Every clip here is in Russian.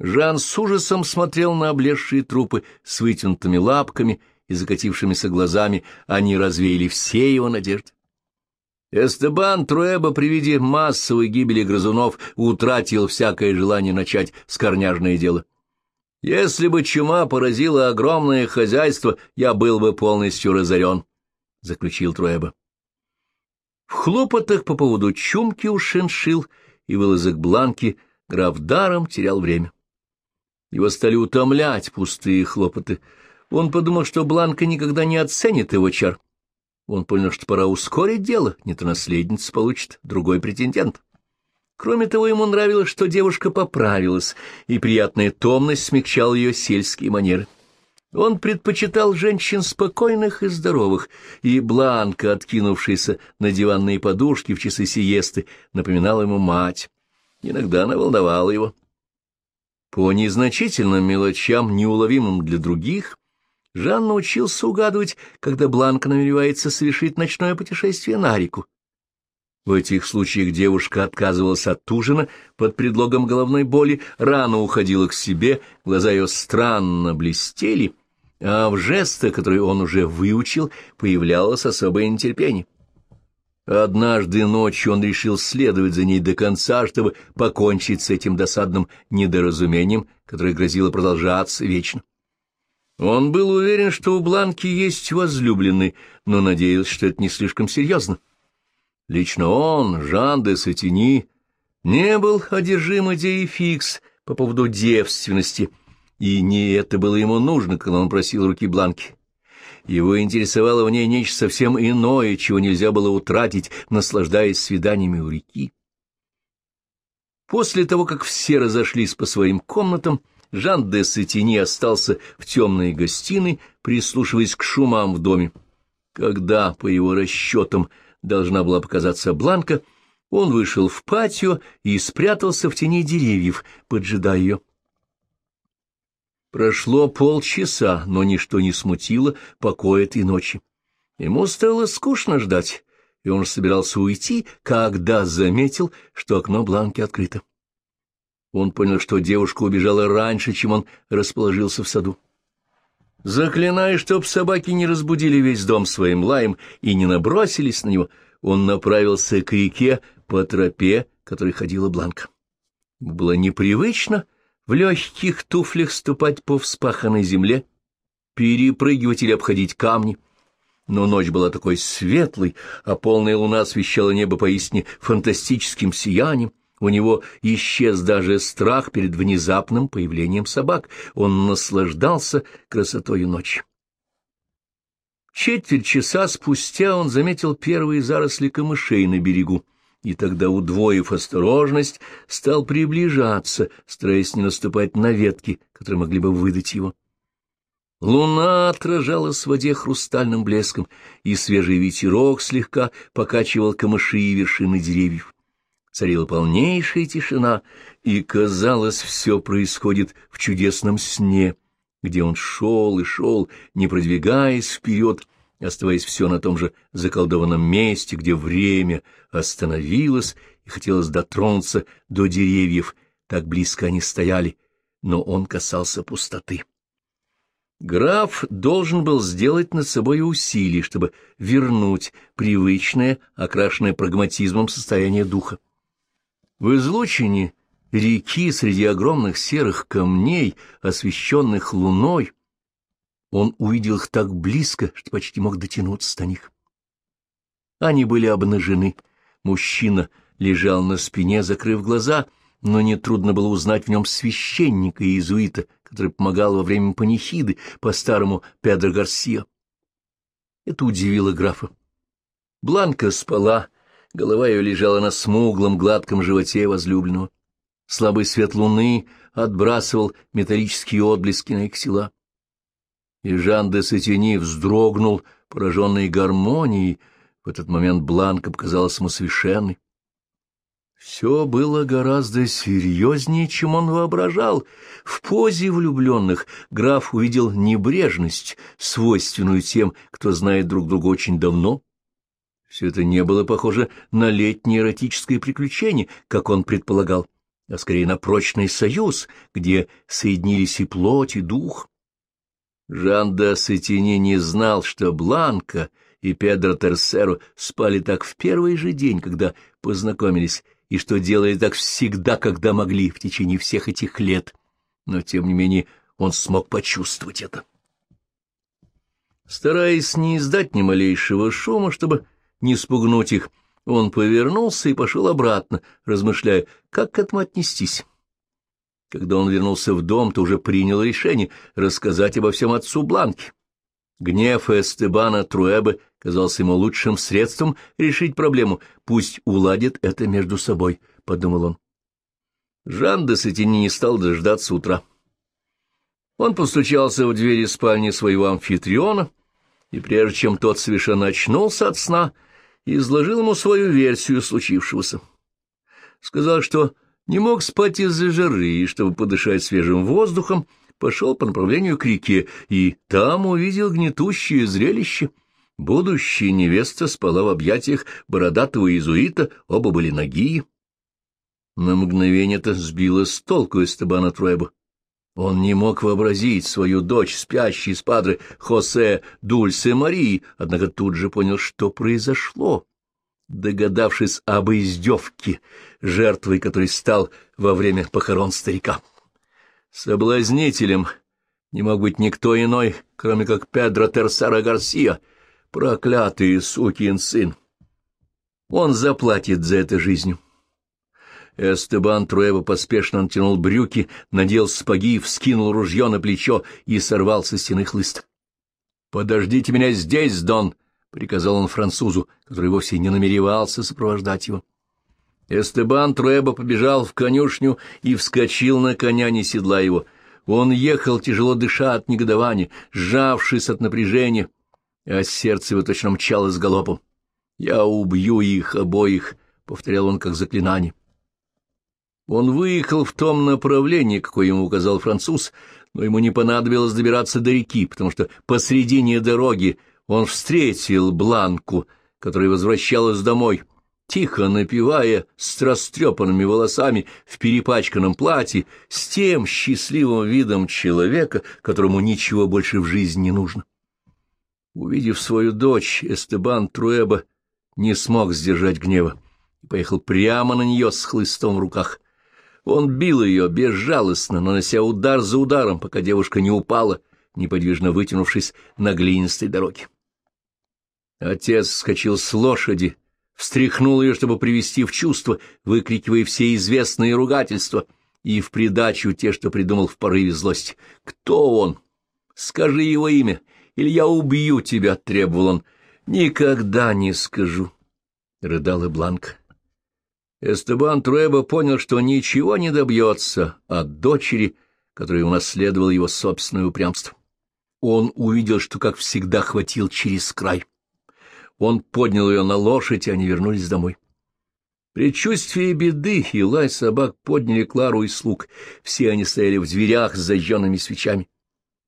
Жан с ужасом смотрел на облезшие трупы с вытянутыми лапками и закатившимися глазами, они развеяли все его надежды. Эстебан Труэба при виде массовой гибели грызунов утратил всякое желание начать скорняжное дело. Если бы чума поразила огромное хозяйство, я был бы полностью разорен, — заключил Труэба. В хлопотах по поводу чумки у шиншил и вылазок бланки граф даром терял время. Его стали утомлять пустые хлопоты. Он подумал, что Бланка никогда не оценит его чар. Он понял, что пора ускорить дело, не то наследница получит другой претендент. Кроме того, ему нравилось, что девушка поправилась, и приятная томность смягчала ее сельские манеры. Он предпочитал женщин спокойных и здоровых, и Бланка, откинувшаяся на диванные подушки в часы сиесты, напоминала ему мать. Иногда она волновала его. По незначительным мелочам, неуловимым для других, Жан научился угадывать, когда Бланка намеревается совершить ночное путешествие на реку. В этих случаях девушка отказывалась от ужина под предлогом головной боли, рано уходила к себе, глаза ее странно блестели, а в жестах, которые он уже выучил, появлялось особое нетерпение. Однажды ночью он решил следовать за ней до конца, чтобы покончить с этим досадным недоразумением, которое грозило продолжаться вечно. Он был уверен, что у Бланки есть возлюбленный, но надеялся, что это не слишком серьезно. Лично он, Жан де Сатини, не был одержим идеей фикс по поводу девственности, и не это было ему нужно, когда он просил руки Бланки. Его интересовало в ней нечто совсем иное, чего нельзя было утратить, наслаждаясь свиданиями у реки. После того, как все разошлись по своим комнатам, Жан де Сетини остался в темной гостиной, прислушиваясь к шумам в доме. Когда, по его расчетам, должна была показаться Бланка, он вышел в патио и спрятался в тени деревьев, поджидая ее. Прошло полчаса, но ничто не смутило покоя этой ночи. Ему стало скучно ждать, и он собирался уйти, когда заметил, что окно Бланки открыто. Он понял, что девушка убежала раньше, чем он расположился в саду. Заклиная, чтоб собаки не разбудили весь дом своим лаем и не набросились на него, он направился к реке по тропе, которой ходила Бланка. Было непривычно — в легких туфлях ступать по вспаханной земле, перепрыгивать или обходить камни. Но ночь была такой светлой, а полная луна освещала небо поистине фантастическим сиянием. У него исчез даже страх перед внезапным появлением собак. Он наслаждался красотой ночи. Четверть часа спустя он заметил первые заросли камышей на берегу и тогда, удвоив осторожность, стал приближаться, стараясь не наступать на ветки, которые могли бы выдать его. Луна отражалась в воде хрустальным блеском, и свежий ветерок слегка покачивал камыши и вершины деревьев. Царила полнейшая тишина, и, казалось, все происходит в чудесном сне, где он шел и шел, не продвигаясь вперед, оставаясь все на том же заколдованном месте, где время остановилось и хотелось дотронуться до деревьев, так близко они стояли, но он касался пустоты. Граф должен был сделать над собой усилие, чтобы вернуть привычное, окрашенное прагматизмом состояние духа. В излучине реки среди огромных серых камней, освещенных луной, он увидел их так близко, что почти мог дотянуться до них. Они были обнажены. Мужчина лежал на спине, закрыв глаза, но нетрудно было узнать в нем священника и иезуита, который помогал во время панихиды по старому Педро Гарсио. Это удивило графа. Бланка спала, голова ее лежала на смуглом гладком животе возлюбленного. Слабый свет луны отбрасывал металлические отблески на их тела и Жан де Сатини вздрогнул, пораженный гармонией. В этот момент Бланка показалась ему совершенной. Все было гораздо серьезнее, чем он воображал. В позе влюбленных граф увидел небрежность, свойственную тем, кто знает друг друга очень давно. Все это не было похоже на летнее эротическое приключение, как он предполагал. а скорее на прочный союз, где соединились и плоть, и дух. Жан де Сатини не знал, что Бланка и Педро Терсеро спали так в первый же день, когда познакомились, и что делали так всегда, когда могли в течение всех этих лет. Но, тем не менее, он смог почувствовать это. Стараясь не издать ни малейшего шума, чтобы не спугнуть их, он повернулся и пошел обратно, размышляя, как к этому отнестись. Когда он вернулся в дом, то уже принял решение рассказать обо всем отцу Бланки. Гнев Эстебана Труэбе казался ему лучшим средством решить проблему. Пусть уладит это между собой, — подумал он. Жан де Сатини не стал дождаться утра. Он постучался в двери спальни своего амфитриона, и прежде чем тот совершенно очнулся от сна, изложил ему свою версию случившегося. Сказал, что не мог спать из-за жары, и, чтобы подышать свежим воздухом, пошел по направлению к реке, и там увидел гнетущее зрелище. Будущая невеста спала в объятиях бородатого иезуита, оба были ноги. На мгновение это сбило с толку Эстебана Труэба. Он не мог вообразить свою дочь, спящей с падры Хосе Дульсе Марии, однако тут же понял, что произошло догадавшись об издевке, жертвой которой стал во время похорон старика. Соблазнителем не мог быть никто иной, кроме как Педро Терсара Гарсия, проклятый сукин сын. Он заплатит за это жизнью. Эстебан Труэва поспешно натянул брюки, надел спаги, вскинул ружье на плечо и сорвал со стены хлыст. — Подождите меня здесь, Дон! —— приказал он французу, который вовсе не намеревался сопровождать его. Эстебан Труэба побежал в конюшню и вскочил на коня, не седла его. Он ехал, тяжело дыша от негодования, сжавшись от напряжения, а сердце его точно мчалось галопом. «Я убью их обоих», — повторял он как заклинание. Он выехал в том направлении, какое ему указал француз, но ему не понадобилось добираться до реки, потому что посредине дороги он встретил Бланку, которая возвращалась домой, тихо напевая с растрепанными волосами в перепачканном платье, с тем счастливым видом человека, которому ничего больше в жизни не нужно. Увидев свою дочь, Эстебан Труэба не смог сдержать гнева и поехал прямо на нее с хлыстом в руках. Он бил ее безжалостно, нанося удар за ударом, пока девушка не упала, неподвижно вытянувшись на глинистой дороге. Отец вскочил с лошади, встряхнул ее, чтобы привести в чувство, выкрикивая все известные ругательства, и в придачу те, что придумал в порыве злости. «Кто он? Скажи его имя, или я убью тебя», — требовал он. «Никогда не скажу», — рыдала Бланка. Эстебан Труэба понял, что ничего не добьется от дочери, которая унаследовала его собственное упрямство. Он увидел, что, как всегда, хватил через край. Он поднял ее на лошадь, и они вернулись домой. Предчувствие беды и лай собак подняли Клару и слуг. Все они стояли в дверях с зажженными свечами.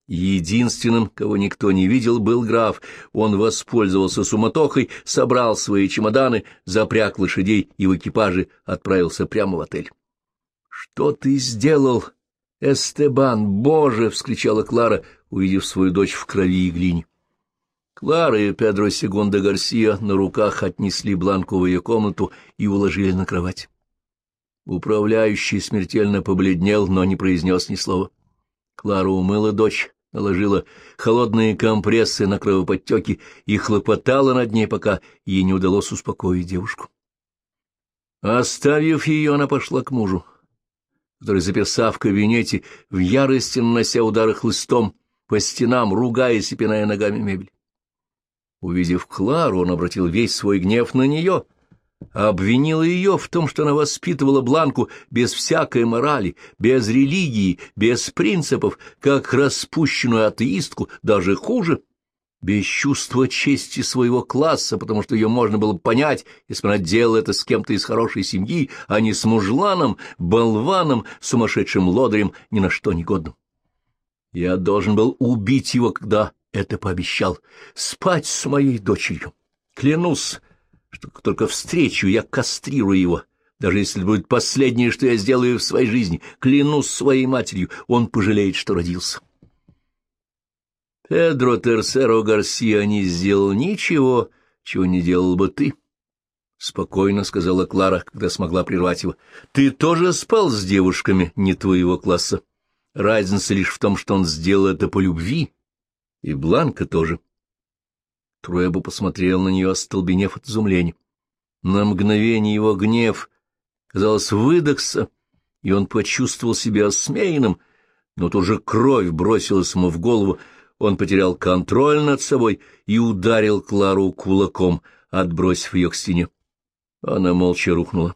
Единственным, кого никто не видел, был граф. Он воспользовался суматохой, собрал свои чемоданы, запряг лошадей и в экипаже отправился прямо в отель. — Что ты сделал, Эстебан? Боже! — вскричала Клара, увидев свою дочь в крови и глине. Клара и Педро Сегунда Гарсия на руках отнесли Бланку в ее комнату и уложили на кровать. Управляющий смертельно побледнел, но не произнес ни слова. Клара умыла дочь, наложила холодные компрессы на кровоподтеки и хлопотала над ней, пока ей не удалось успокоить девушку. Оставив ее, она пошла к мужу, который, заперся в кабинете, в ярости нанося удары хлыстом по стенам, ругаясь и пиная ногами мебель. Увидев Клару, он обратил весь свой гнев на нее, обвинил ее в том, что она воспитывала Бланку без всякой морали, без религии, без принципов, как распущенную атеистку, даже хуже, без чувства чести своего класса, потому что ее можно было понять, если бы она делала это с кем-то из хорошей семьи, а не с мужланом, болваном, сумасшедшим лодырем, ни на что негодным. Я должен был убить его, когда это пообещал, спать с моей дочерью. Клянусь, что как только встречу, я кастрирую его, Даже если будет последнее, что я сделаю в своей жизни, клянусь своей матерью, он пожалеет, что родился. Педро Терсеро Гарсия не сделал ничего, чего не делал бы ты. — спокойно сказала Клара, когда смогла прервать его. — Ты тоже спал с девушками не твоего класса. Разница лишь в том, что он сделал это по любви, и Бланка тоже. Труэбу посмотрел на нее, остолбенев от изумления. На мгновение его гнев казалось, выдохся, и он почувствовал себя осмеянным, но тут же кровь бросилась ему в голову, он потерял контроль над собой и ударил Клару кулаком, отбросив ее к стене. Она молча рухнула.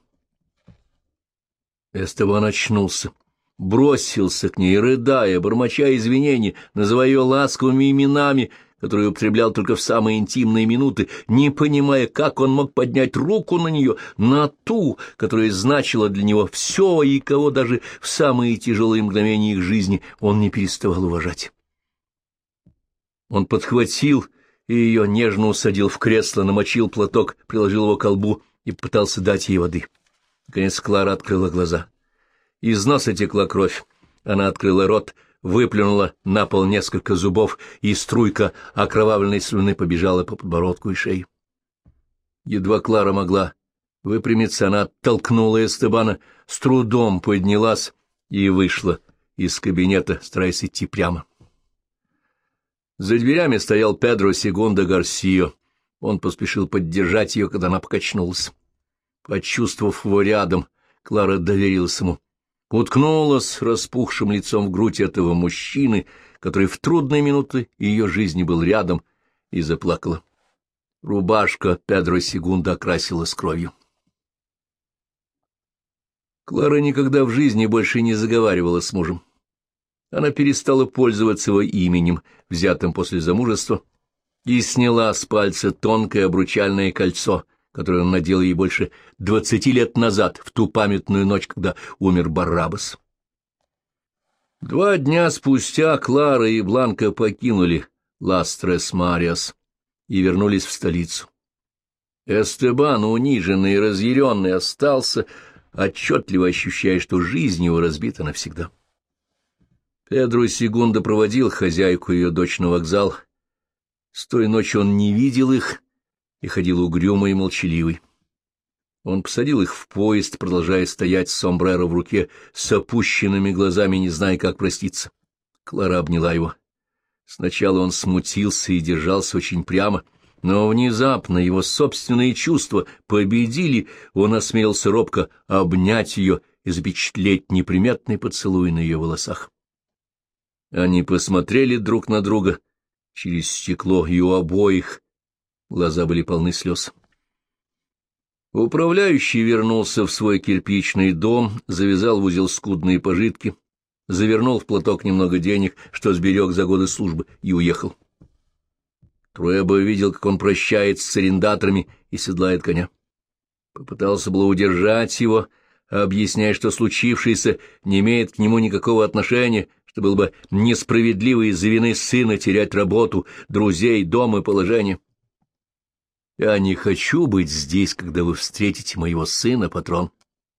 Эстебан очнулся, бросился к ней, рыдая, бормоча извинений, называя ее ласковыми именами, которую употреблял только в самые интимные минуты, не понимая, как он мог поднять руку на нее, на ту, которая значила для него все и кого даже в самые тяжелые мгновения их жизни он не переставал уважать. Он подхватил и ее нежно усадил в кресло, намочил платок, приложил его к колбу и пытался дать ей воды. Наконец Клара открыла глаза. Из носа текла кровь. Она открыла рот, выплюнула на пол несколько зубов, и струйка окровавленной слюны побежала по подбородку и шее. Едва Клара могла выпрямиться, она оттолкнула Эстебана, с трудом поднялась и вышла из кабинета, стараясь идти прямо. За дверями стоял Педро Сегунда Гарсио. Он поспешил поддержать ее, когда она покачнулась. Почувствовав его рядом, Клара доверилась ему уткнулась распухшим лицом в грудь этого мужчины, который в трудные минуты ее жизни был рядом, и заплакала. Рубашка Педро Сегунда окрасилась кровью. Клара никогда в жизни больше не заговаривала с мужем. Она перестала пользоваться его именем, взятым после замужества, и сняла с пальца тонкое обручальное кольцо, которую он надел ей больше двадцати лет назад, в ту памятную ночь, когда умер Баррабас. Два дня спустя Клара и Бланка покинули Ластрес Мариас и вернулись в столицу. Эстебан, униженный и разъяренный, остался, отчетливо ощущая, что жизнь его разбита навсегда. Педро Сегунда проводил хозяйку и ее дочь на вокзал. С той ночи он не видел их, и ходил угрюмый и молчаливый. Он посадил их в поезд, продолжая стоять с сомбреро в руке, с опущенными глазами, не зная, как проститься. Клара обняла его. Сначала он смутился и держался очень прямо, но внезапно его собственные чувства победили, он осмелился робко обнять ее и запечатлеть неприметный поцелуй на ее волосах. Они посмотрели друг на друга через стекло, и у обоих Глаза были полны слез. Управляющий вернулся в свой кирпичный дом, завязал в узел скудные пожитки, завернул в платок немного денег, что сберег за годы службы, и уехал. Труэба видел, как он прощается с арендаторами и седлает коня. Попытался было удержать его, объясняя, что случившееся не имеет к нему никакого отношения, что было бы несправедливо из-за вины сына терять работу, друзей, дом и положение. Я не хочу быть здесь, когда вы встретите моего сына, патрон,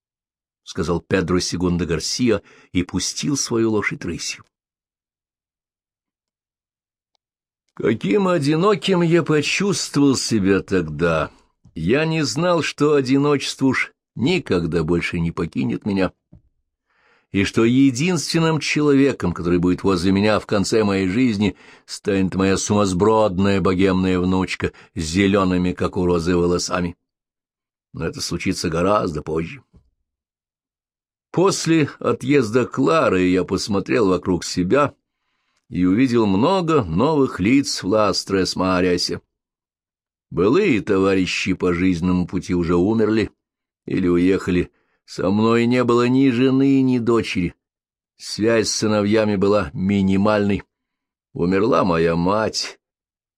— сказал Педро Сегунда Гарсия и пустил свою лошадь рысью. Каким одиноким я почувствовал себя тогда! Я не знал, что одиночество уж никогда больше не покинет меня и что единственным человеком, который будет возле меня в конце моей жизни, станет моя сумасбродная богемная внучка с зелеными, как у розы, волосами. Но это случится гораздо позже. После отъезда Клары я посмотрел вокруг себя и увидел много новых лиц в Ластрес-Мариасе. Былые товарищи по жизненному пути уже умерли или уехали, со мной не было ни жены, ни дочери. Связь с сыновьями была минимальной. Умерла моя мать,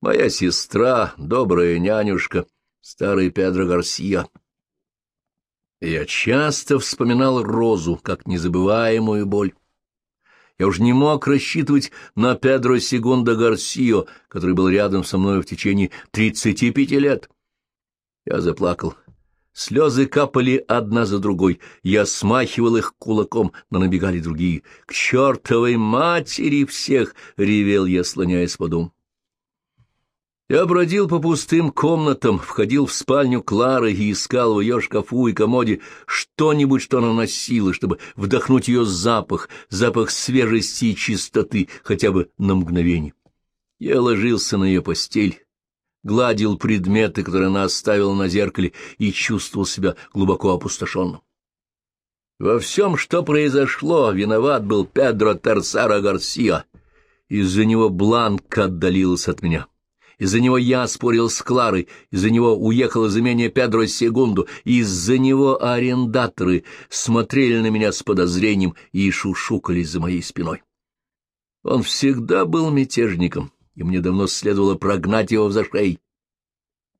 моя сестра, добрая нянюшка, старый Педро Гарсия. Я часто вспоминал Розу как незабываемую боль. Я уж не мог рассчитывать на Педро Сегунда Гарсио, который был рядом со мной в течение тридцати пяти лет. Я заплакал Слезы капали одна за другой. Я смахивал их кулаком, но набегали другие. «К чертовой матери всех!» — ревел я, слоняясь по дому. Я бродил по пустым комнатам, входил в спальню Клары и искал в ее шкафу и комоде что-нибудь, что она носила, чтобы вдохнуть ее запах, запах свежести и чистоты, хотя бы на мгновение. Я ложился на ее постель, гладил предметы, которые она оставила на зеркале, и чувствовал себя глубоко опустошенным. Во всем, что произошло, виноват был Педро Терсара Гарсия. Из-за него Бланка отдалилась от меня. Из-за него я спорил с Кларой, из-за него уехал из имения Педро Сегунду, из-за него арендаторы смотрели на меня с подозрением и шушукались за моей спиной. Он всегда был мятежником, и мне давно следовало прогнать его в зашей.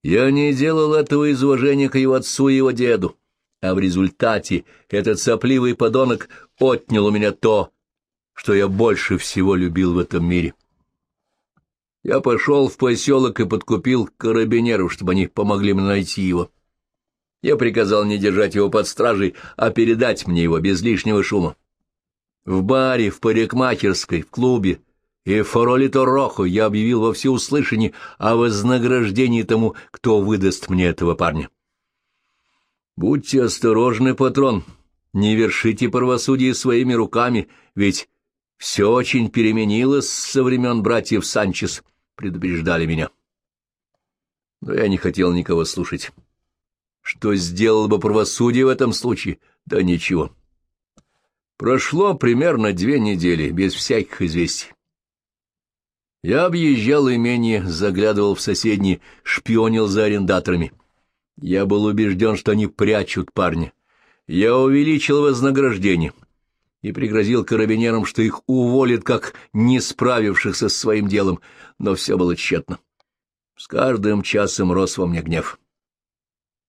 Я не делал этого из уважения к его отцу и его деду, а в результате этот сопливый подонок отнял у меня то, что я больше всего любил в этом мире. Я пошел в поселок и подкупил карабинеров, чтобы они помогли мне найти его. Я приказал не держать его под стражей, а передать мне его без лишнего шума. В баре, в парикмахерской, в клубе и Форолито Рохо я объявил во всеуслышание о вознаграждении тому, кто выдаст мне этого парня. Будьте осторожны, патрон, не вершите правосудие своими руками, ведь все очень переменилось со времен братьев Санчес, предупреждали меня. Но я не хотел никого слушать. Что сделало бы правосудие в этом случае? Да ничего. Прошло примерно две недели без всяких известий. Я объезжал имение, заглядывал в соседние, шпионил за арендаторами. Я был убежден, что они прячут парня. Я увеличил вознаграждение и пригрозил карабинерам, что их уволят, как не справившихся с своим делом, но все было тщетно. С каждым часом рос во мне гнев.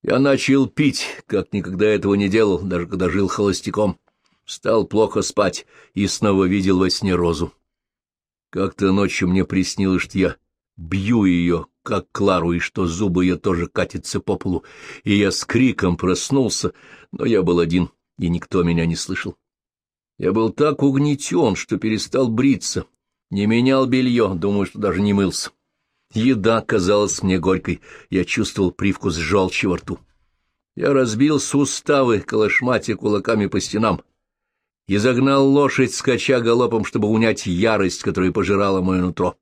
Я начал пить, как никогда этого не делал, даже когда жил холостяком. Стал плохо спать и снова видел во сне розу. Как-то ночью мне приснилось, что я бью ее, как Клару, и что зубы ее тоже катятся по полу, и я с криком проснулся, но я был один, и никто меня не слышал. Я был так угнетен, что перестал бриться, не менял белье, думаю, что даже не мылся. Еда казалась мне горькой, я чувствовал привкус желчи во рту. Я разбил суставы, калашматя кулаками по стенам, и загнал лошадь, скача галопом, чтобы унять ярость, которая пожирала мое нутро.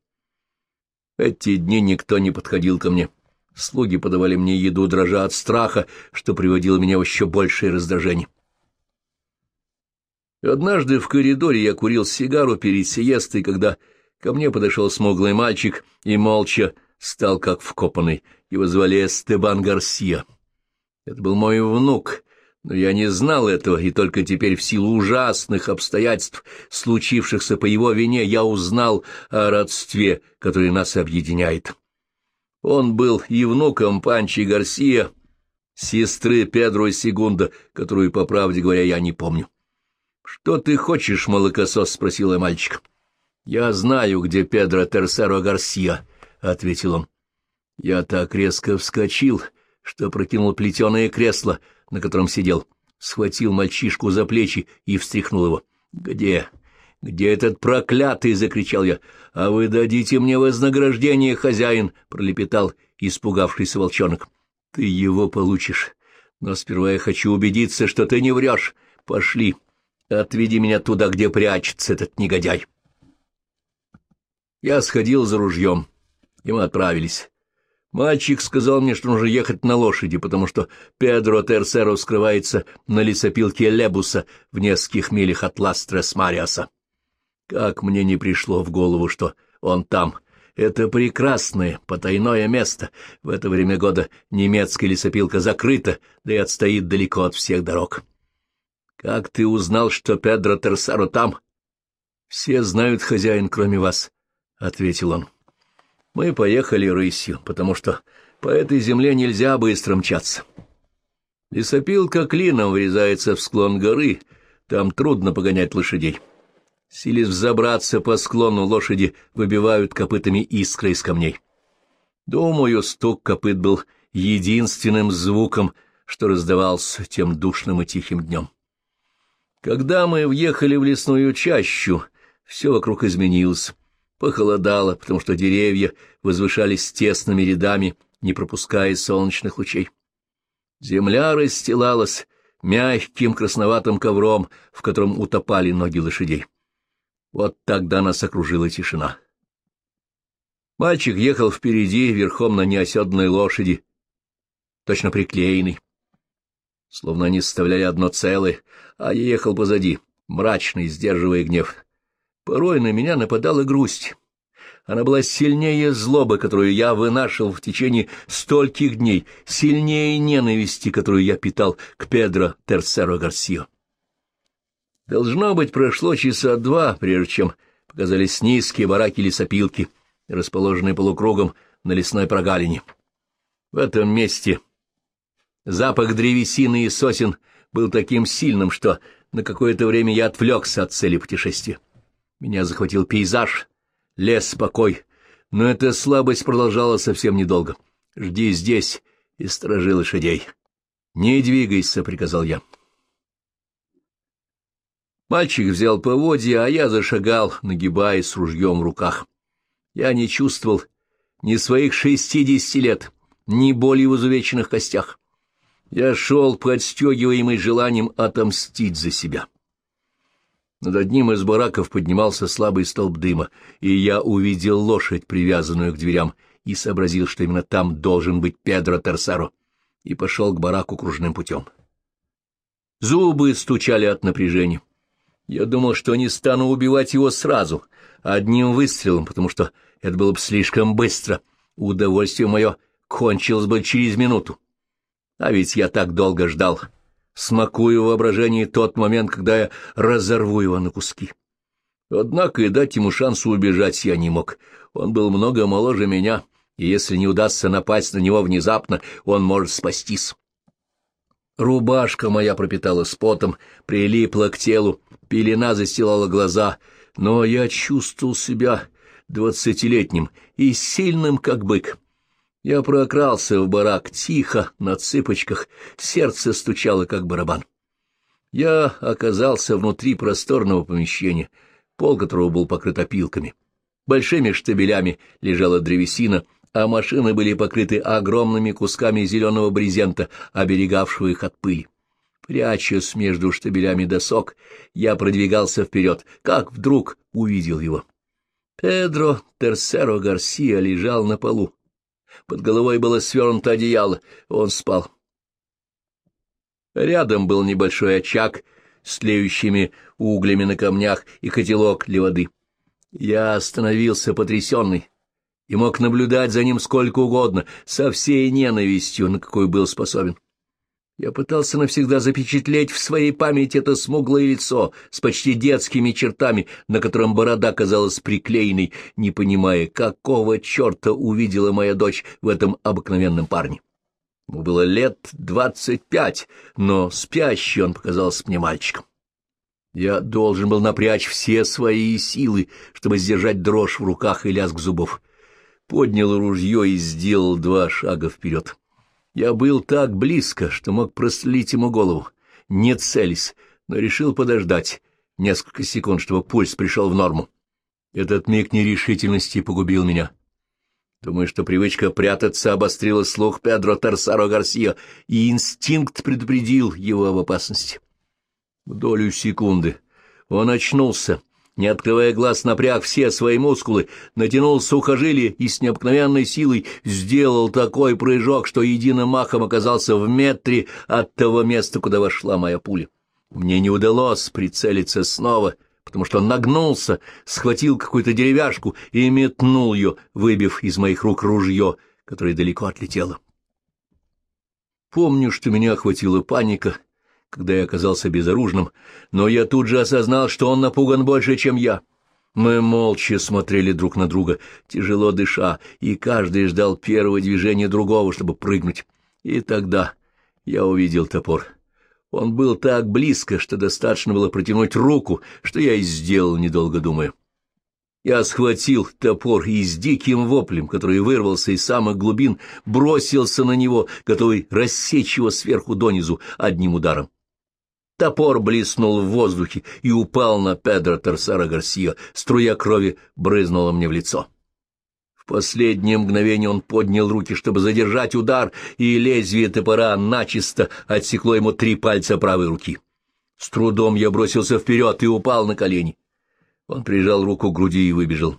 Эти дни никто не подходил ко мне. Слуги подавали мне еду, дрожа от страха, что приводило меня в еще большее раздражение. Однажды в коридоре я курил сигару перед сиестой, когда ко мне подошел смуглый мальчик и молча стал как вкопанный. Его звали Эстебан Гарсия. Это был мой внук, но я не знал этого, и только теперь в силу ужасных обстоятельств, случившихся по его вине, я узнал о родстве, которое нас объединяет. Он был и внуком Панчи Гарсия, сестры Педро Сегунда, которую, по правде говоря, я не помню. — Что ты хочешь, молокосос? — спросил я мальчик. — Я знаю, где Педро Терсеро Гарсия, — ответил он. Я так резко вскочил, что прокинул плетеное кресло — на котором сидел, схватил мальчишку за плечи и встряхнул его. «Где? Где этот проклятый?» — закричал я. «А вы дадите мне вознаграждение, хозяин!» — пролепетал испугавшийся волчонок. «Ты его получишь. Но сперва я хочу убедиться, что ты не врешь. Пошли, отведи меня туда, где прячется этот негодяй». Я сходил за ружьем, и мы отправились. Мальчик сказал мне, что нужно ехать на лошади, потому что Педро Терсеро скрывается на лесопилке Лебуса в нескольких милях от Ластрес-Мариаса. Как мне не пришло в голову, что он там. Это прекрасное, потайное место. В это время года немецкая лесопилка закрыта, да и отстоит далеко от всех дорог. Как ты узнал, что Педро Терсеро там? — Все знают хозяин, кроме вас, — ответил он. Мы поехали рысью, потому что по этой земле нельзя быстро мчаться. Лесопилка клином врезается в склон горы, там трудно погонять лошадей. Силясь взобраться по склону, лошади выбивают копытами искры из камней. Думаю, стук копыт был единственным звуком, что раздавался тем душным и тихим днем. Когда мы въехали в лесную чащу, все вокруг изменилось. Похолодало, потому что деревья возвышались тесными рядами, не пропуская солнечных лучей. Земля расстилалась мягким красноватым ковром, в котором утопали ноги лошадей. Вот тогда нас окружила тишина. Мальчик ехал впереди, верхом на неоседанной лошади, точно приклеенный. Словно они составляли одно целое, а я ехал позади, мрачный, сдерживая гнев. Порой на меня нападала грусть. Она была сильнее злобы, которую я вынашивал в течение стольких дней, сильнее ненависти, которую я питал к Педро Терсеро Гарсио. Должно быть, прошло часа два, прежде чем показались низкие бараки лесопилки, расположенные полукругом на лесной прогалине. В этом месте запах древесины и сосен был таким сильным, что на какое-то время я отвлекся от цели путешествия. Меня захватил пейзаж, лес, покой, но эта слабость продолжалась совсем недолго. «Жди здесь и сторожи лошадей». «Не двигайся», — приказал я. Мальчик взял поводья, а я зашагал, нагибаясь с ружьем в руках. Я не чувствовал ни своих шестидесяти лет, ни боли в изувеченных костях. Я шел, подстегиваемый желанием отомстить за себя. Над одним из бараков поднимался слабый столб дыма, и я увидел лошадь, привязанную к дверям, и сообразил, что именно там должен быть Педро Терсаро, и пошел к бараку кружным путем. Зубы стучали от напряжения. Я думал, что не стану убивать его сразу, одним выстрелом, потому что это было бы слишком быстро. Удовольствие мое кончилось бы через минуту. А ведь я так долго ждал смакую в воображении тот момент, когда я разорву его на куски. Однако и дать ему шансу убежать я не мог. Он был много моложе меня, и если не удастся напасть на него внезапно, он может спастись. Рубашка моя пропиталась потом, прилипла к телу, пелена застилала глаза, но я чувствовал себя двадцатилетним и сильным, как бык. Я прокрался в барак тихо, на цыпочках, сердце стучало, как барабан. Я оказался внутри просторного помещения, пол которого был покрыт опилками. Большими штабелями лежала древесина, а машины были покрыты огромными кусками зеленого брезента, оберегавшего их от пыли. Прячась между штабелями досок, я продвигался вперед, как вдруг увидел его. Педро Терсеро Гарсия лежал на полу, под головой было свернуто одеяло, он спал. Рядом был небольшой очаг с тлеющими углями на камнях и котелок для воды. Я остановился потрясенный и мог наблюдать за ним сколько угодно, со всей ненавистью, на какой был способен. Я пытался навсегда запечатлеть в своей памяти это смуглое лицо с почти детскими чертами, на котором борода казалась приклеенной, не понимая, какого черта увидела моя дочь в этом обыкновенном парне. Ему было лет двадцать пять, но спящий он показался мне мальчиком. Я должен был напрячь все свои силы, чтобы сдержать дрожь в руках и лязг зубов. Поднял ружье и сделал два шага вперед. Я был так близко, что мог прострелить ему голову, не целясь, но решил подождать несколько секунд, чтобы пульс пришел в норму. Этот миг нерешительности погубил меня. Думаю, что привычка прятаться обострила слух Педро Терсаро Гарсио, и инстинкт предупредил его об опасности. В долю секунды он очнулся, не открывая глаз, напряг все свои мускулы, натянул сухожилие и с необыкновенной силой сделал такой прыжок, что единым махом оказался в метре от того места, куда вошла моя пуля. Мне не удалось прицелиться снова, потому что он нагнулся, схватил какую-то деревяшку и метнул ее, выбив из моих рук ружье, которое далеко отлетело. Помню, что меня охватила паника, когда я оказался безоружным, но я тут же осознал, что он напуган больше, чем я. Мы молча смотрели друг на друга, тяжело дыша, и каждый ждал первого движения другого, чтобы прыгнуть. И тогда я увидел топор. Он был так близко, что достаточно было протянуть руку, что я и сделал, недолго думая. Я схватил топор и с диким воплем, который вырвался из самых глубин, бросился на него, готовый рассечь его сверху донизу одним ударом. Топор блеснул в воздухе и упал на Педро Терсера Гарсия. Струя крови брызнула мне в лицо. В последнее мгновение он поднял руки, чтобы задержать удар, и лезвие топора начисто отсекло ему три пальца правой руки. С трудом я бросился вперед и упал на колени. Он прижал руку к груди и выбежал.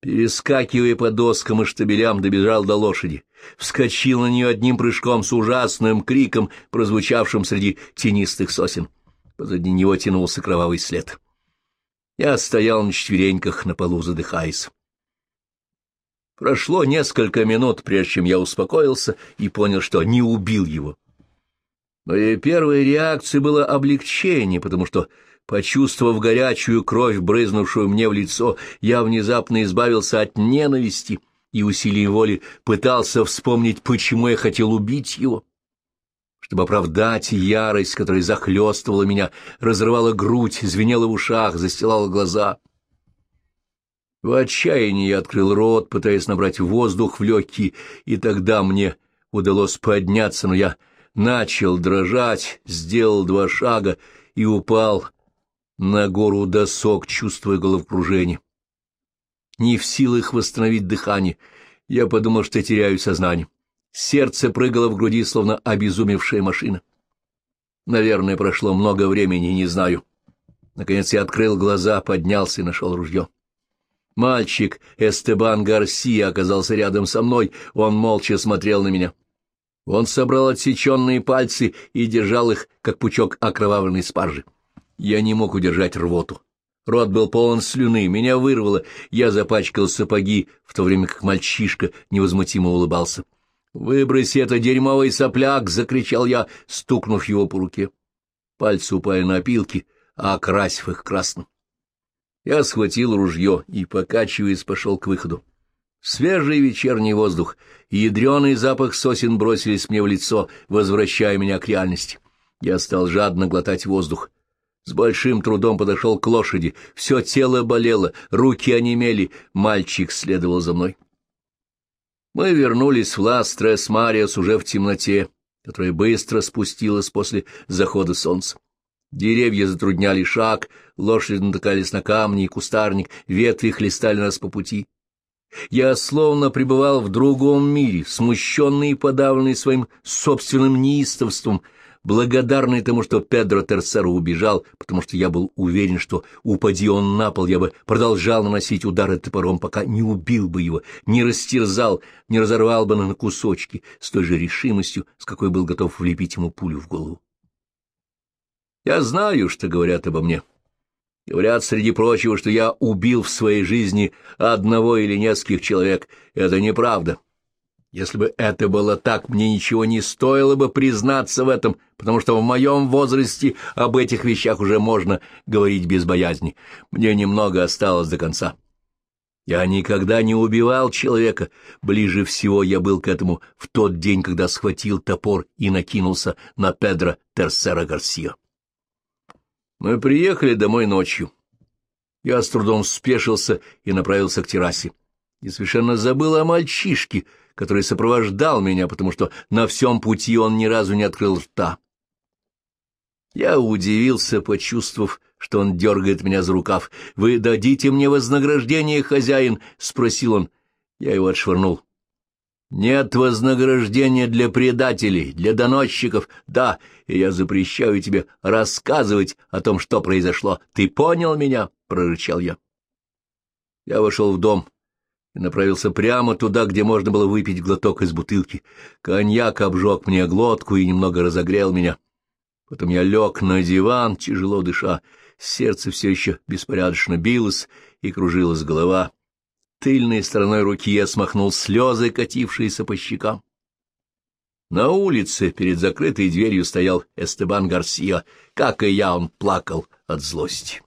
Перескакивая по доскам и штабелям, добежал до лошади, вскочил на нее одним прыжком с ужасным криком, прозвучавшим среди тенистых сосен. Позади него тянулся кровавый след. Я стоял на четвереньках на полу, задыхаясь. Прошло несколько минут, прежде чем я успокоился и понял, что не убил его. Моей первой реакцией было облегчение, потому что Почувствовав горячую кровь, брызнувшую мне в лицо, я внезапно избавился от ненависти и усилием воли пытался вспомнить, почему я хотел убить его. Чтобы оправдать ярость, которая захлестывала меня, разрывала грудь, звенела в ушах, застилала глаза. В отчаянии я открыл рот, пытаясь набрать воздух в легкие, и тогда мне удалось подняться, но я начал дрожать, сделал два шага и упал на гору досок, чувствуя головокружение. Не в силах восстановить дыхание, я подумал, что теряю сознание. Сердце прыгало в груди, словно обезумевшая машина. Наверное, прошло много времени, не знаю. Наконец я открыл глаза, поднялся и нашел ружье. Мальчик Эстебан Гарсия оказался рядом со мной, он молча смотрел на меня. Он собрал отсеченные пальцы и держал их, как пучок окровавленной спаржи. Я не мог удержать рвоту. Рот был полон слюны, меня вырвало, я запачкал сапоги, в то время как мальчишка невозмутимо улыбался. «Выброси это дерьмовый сопляк!» — закричал я, стукнув его по руке. Пальцы упали на опилки, а окрасив их красным. Я схватил ружье и, покачиваясь, пошел к выходу. Свежий вечерний воздух и ядреный запах сосен бросились мне в лицо, возвращая меня к реальности. Я стал жадно глотать воздух. С большим трудом подошел к лошади. Все тело болело, руки онемели. Мальчик следовал за мной. Мы вернулись в Ластрес Мариас уже в темноте, которая быстро спустилась после захода солнца. Деревья затрудняли шаг, лошади натыкались на камни и кустарник, ветви хлестали нас по пути. Я словно пребывал в другом мире, смущенный и подавленный своим собственным неистовством — благодарный тому, что Педро Терсеро убежал, потому что я был уверен, что, упади он на пол, я бы продолжал наносить удары топором, пока не убил бы его, не растерзал, не разорвал бы на кусочки с той же решимостью, с какой был готов влепить ему пулю в голову. Я знаю, что говорят обо мне. Говорят, среди прочего, что я убил в своей жизни одного или нескольких человек. Это неправда. Если бы это было так, мне ничего не стоило бы признаться в этом, потому что в моем возрасте об этих вещах уже можно говорить без боязни. Мне немного осталось до конца. Я никогда не убивал человека. Ближе всего я был к этому в тот день, когда схватил топор и накинулся на Педро Терсера Гарсия. Мы приехали домой ночью. Я с трудом спешился и направился к террасе. И совершенно забыл о мальчишке, который сопровождал меня, потому что на всем пути он ни разу не открыл рта. Я удивился, почувствовав, что он дергает меня за рукав. «Вы дадите мне вознаграждение, хозяин?» — спросил он. Я его отшвырнул. «Нет вознаграждения для предателей, для доносчиков. Да, и я запрещаю тебе рассказывать о том, что произошло. Ты понял меня?» — прорычал я. Я вошел в дом и направился прямо туда, где можно было выпить глоток из бутылки. Коньяк обжег мне глотку и немного разогрел меня. Потом я лег на диван, тяжело дыша. Сердце все еще беспорядочно билось и кружилась голова. Тыльной стороной руки я смахнул слезы, катившиеся по щекам. На улице перед закрытой дверью стоял Эстебан Гарсия. Как и я, он плакал от злости.